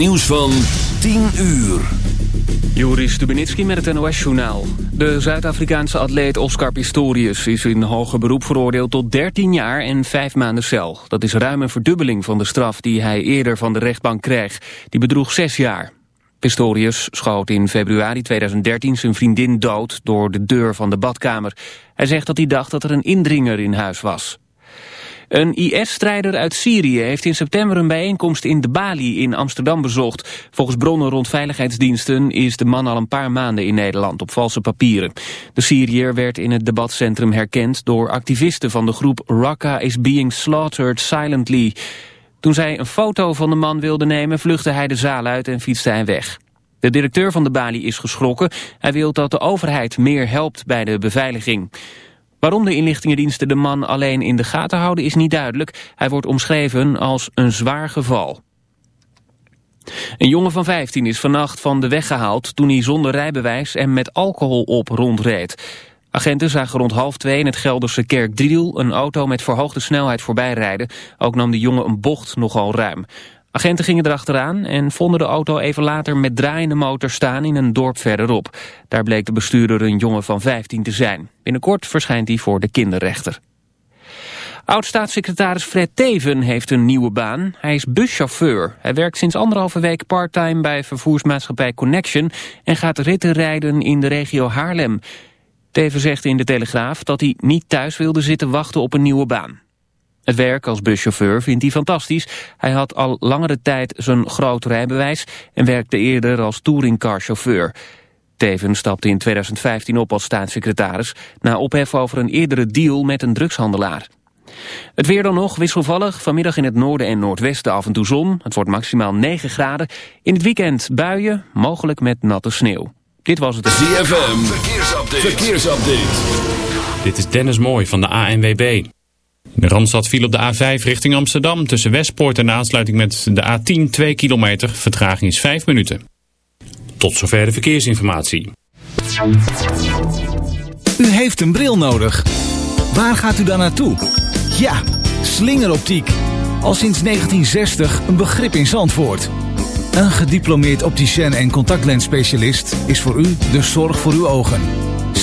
Nieuws van 10 uur. Joris Stubenitski met het NOS-journaal. De Zuid-Afrikaanse atleet Oscar Pistorius is in hoger beroep veroordeeld tot 13 jaar en 5 maanden cel. Dat is ruim een verdubbeling van de straf die hij eerder van de rechtbank kreeg. Die bedroeg 6 jaar. Pistorius schoot in februari 2013 zijn vriendin dood door de deur van de badkamer. Hij zegt dat hij dacht dat er een indringer in huis was. Een IS-strijder uit Syrië heeft in september een bijeenkomst in de Bali in Amsterdam bezocht. Volgens bronnen rond veiligheidsdiensten is de man al een paar maanden in Nederland op valse papieren. De Syriër werd in het debatcentrum herkend door activisten van de groep Raqqa is being slaughtered silently. Toen zij een foto van de man wilde nemen vluchtte hij de zaal uit en fietste hij weg. De directeur van de Bali is geschrokken. Hij wil dat de overheid meer helpt bij de beveiliging. Waarom de inlichtingendiensten de man alleen in de gaten houden is niet duidelijk. Hij wordt omschreven als een zwaar geval. Een jongen van 15 is vannacht van de weg gehaald toen hij zonder rijbewijs en met alcohol op rondreed. Agenten zagen rond half twee in het Gelderse Kerkdriel een auto met verhoogde snelheid voorbijrijden. Ook nam de jongen een bocht nogal ruim. Agenten gingen erachteraan en vonden de auto even later met draaiende motor staan in een dorp verderop. Daar bleek de bestuurder een jongen van 15 te zijn. Binnenkort verschijnt hij voor de kinderrechter. Oud-staatssecretaris Fred Teven heeft een nieuwe baan. Hij is buschauffeur. Hij werkt sinds anderhalve week parttime bij vervoersmaatschappij Connection... en gaat ritten rijden in de regio Haarlem. Teven zegt in de Telegraaf dat hij niet thuis wilde zitten wachten op een nieuwe baan. Het werk als buschauffeur vindt hij fantastisch. Hij had al langere tijd zijn groot rijbewijs en werkte eerder als touringcarchauffeur. Teven stapte in 2015 op als staatssecretaris... na ophef over een eerdere deal met een drugshandelaar. Het weer dan nog wisselvallig. Vanmiddag in het noorden en noordwesten af en toe zon. Het wordt maximaal 9 graden. In het weekend buien, mogelijk met natte sneeuw. Dit was het... ZFM, verkeersupdate. verkeersupdate. Dit is Dennis Mooij van de ANWB. De Randstad viel op de A5 richting Amsterdam. Tussen Westpoort en aansluiting met de A10 2 kilometer. Vertraging is 5 minuten. Tot zover de verkeersinformatie. U heeft een bril nodig. Waar gaat u dan naartoe? Ja, slingeroptiek. Al sinds 1960 een begrip in Zandvoort. Een gediplomeerd opticien en contactlensspecialist is voor u de zorg voor uw ogen.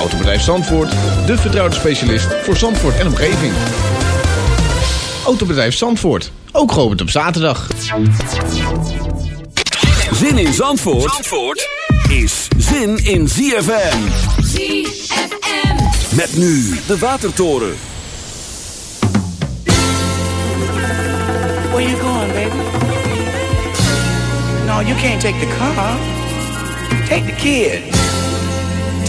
Autobedrijf Zandvoort, de vertrouwde specialist voor Zandvoort en omgeving. Autobedrijf Zandvoort, ook geopend op zaterdag. Zin in Zandvoort, Zandvoort is zin in ZFM. ZFM. Met nu de Watertoren. Where you going, baby? No, you can't take the car. Take the kid.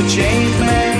a changed man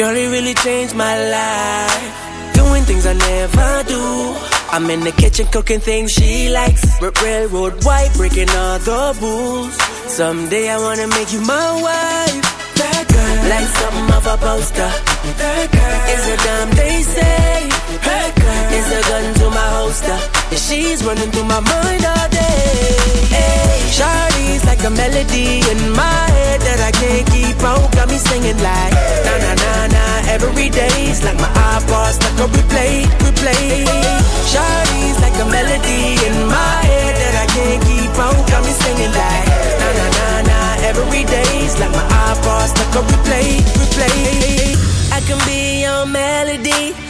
Girl, it really changed my life. Doing things I never do. I'm in the kitchen cooking things she likes. R- railroad white, breaking all the rules. Someday I wanna make you my wife. That girl, like something off a poster. That girl is a dime they say. That girl is a gun to my holster. She's running through my mind all day. Hey, Shawty's like a melody in my head that I can't keep out. Got me singing like na na na na every day's like my iPod stuck on replay, replay. Shawty's like a melody in my head that I can't keep out. Got me singing like na na na na every day's like my iPod stuck on replay, replay. I can be your melody.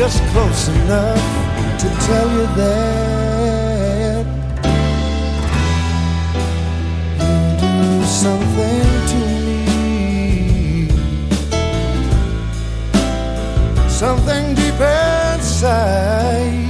just close enough to tell you that you do something to me, something deep inside.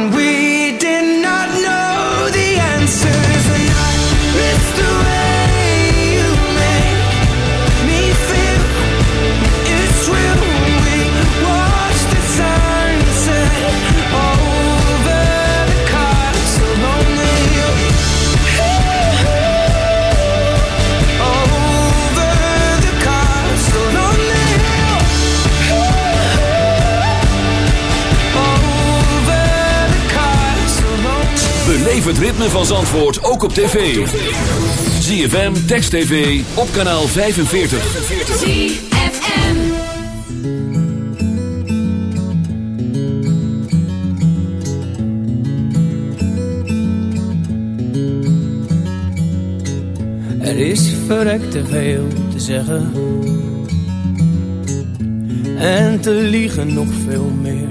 Beleef het ritme van Zandvoort ook op tv. ZFM, Text TV, op kanaal 45. ZFM. Er is verrekt te veel te zeggen. En te liegen nog veel meer.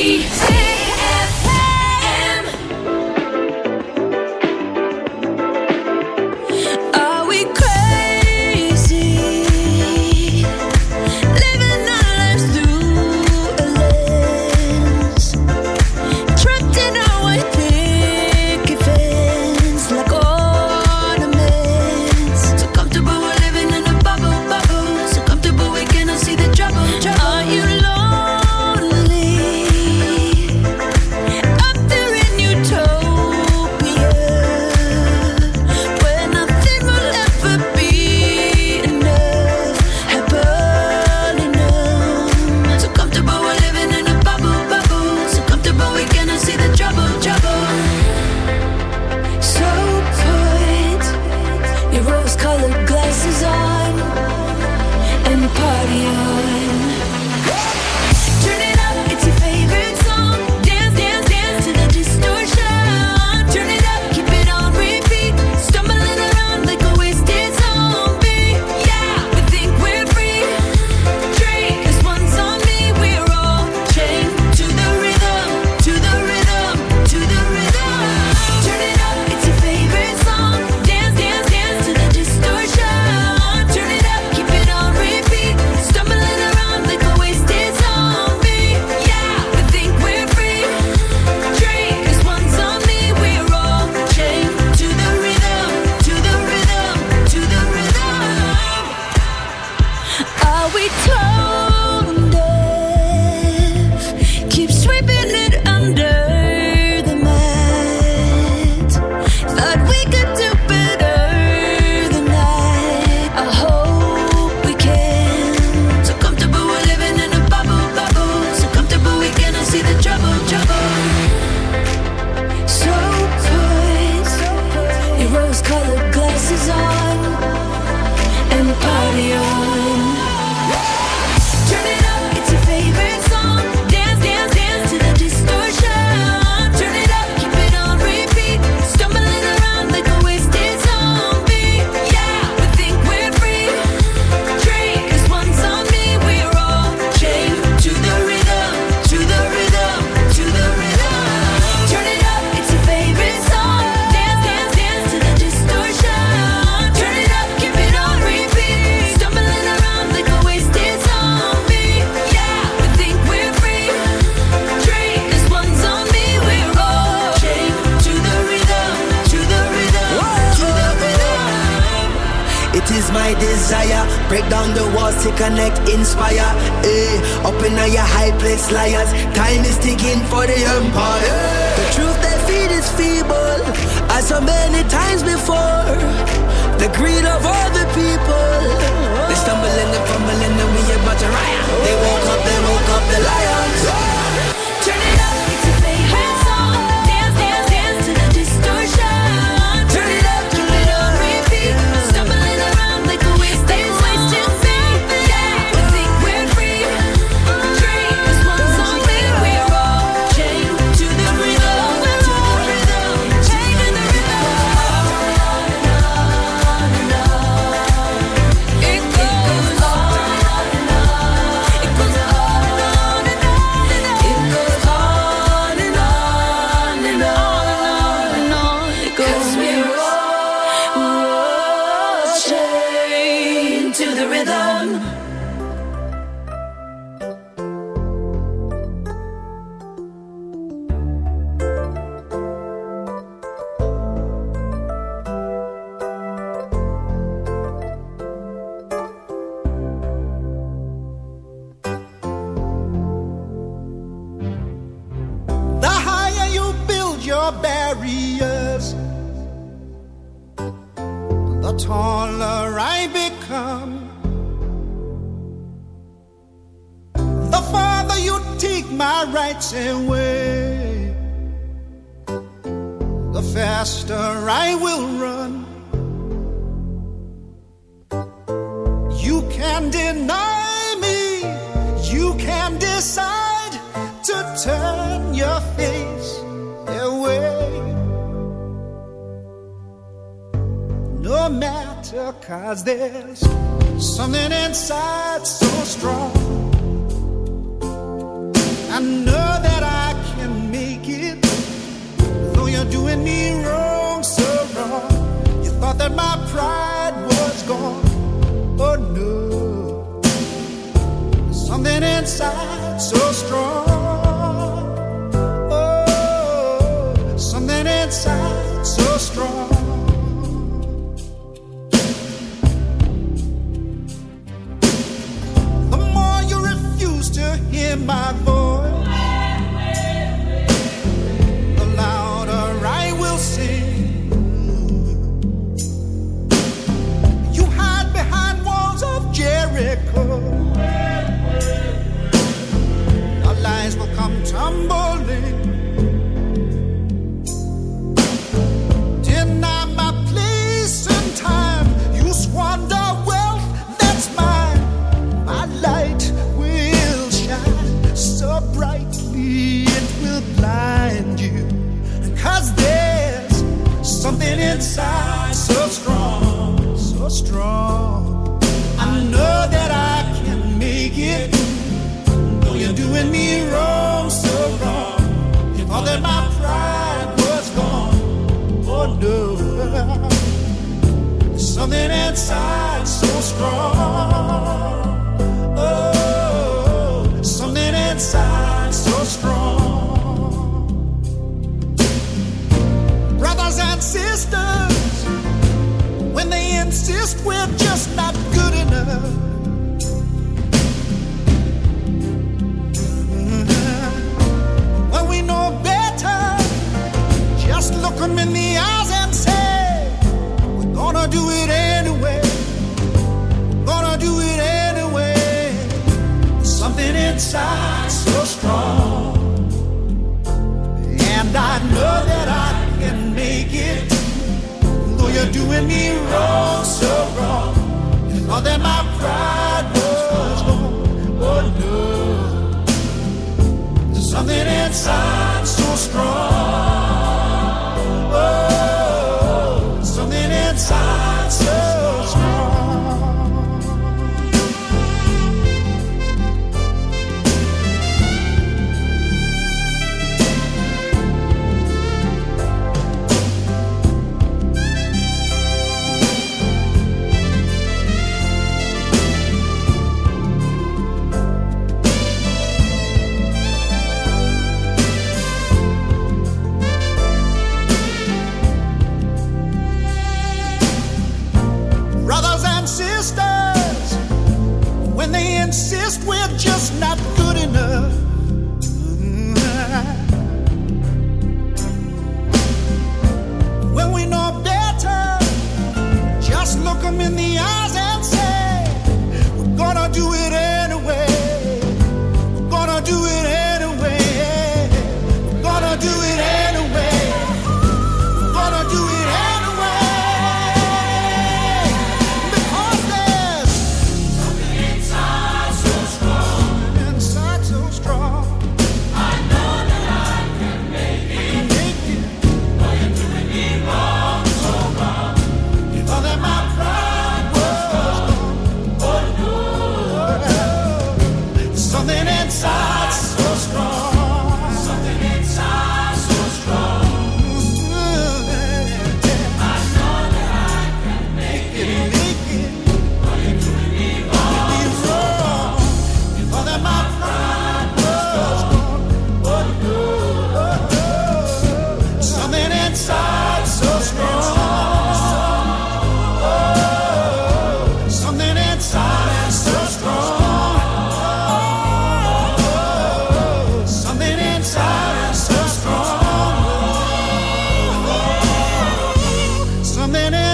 Peace.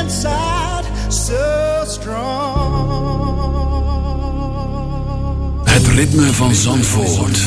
inside so strong. Het ritme van Zandvoort.